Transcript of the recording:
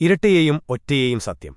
ഇരട്ടയെയും ഒറ്റയെയും സത്യം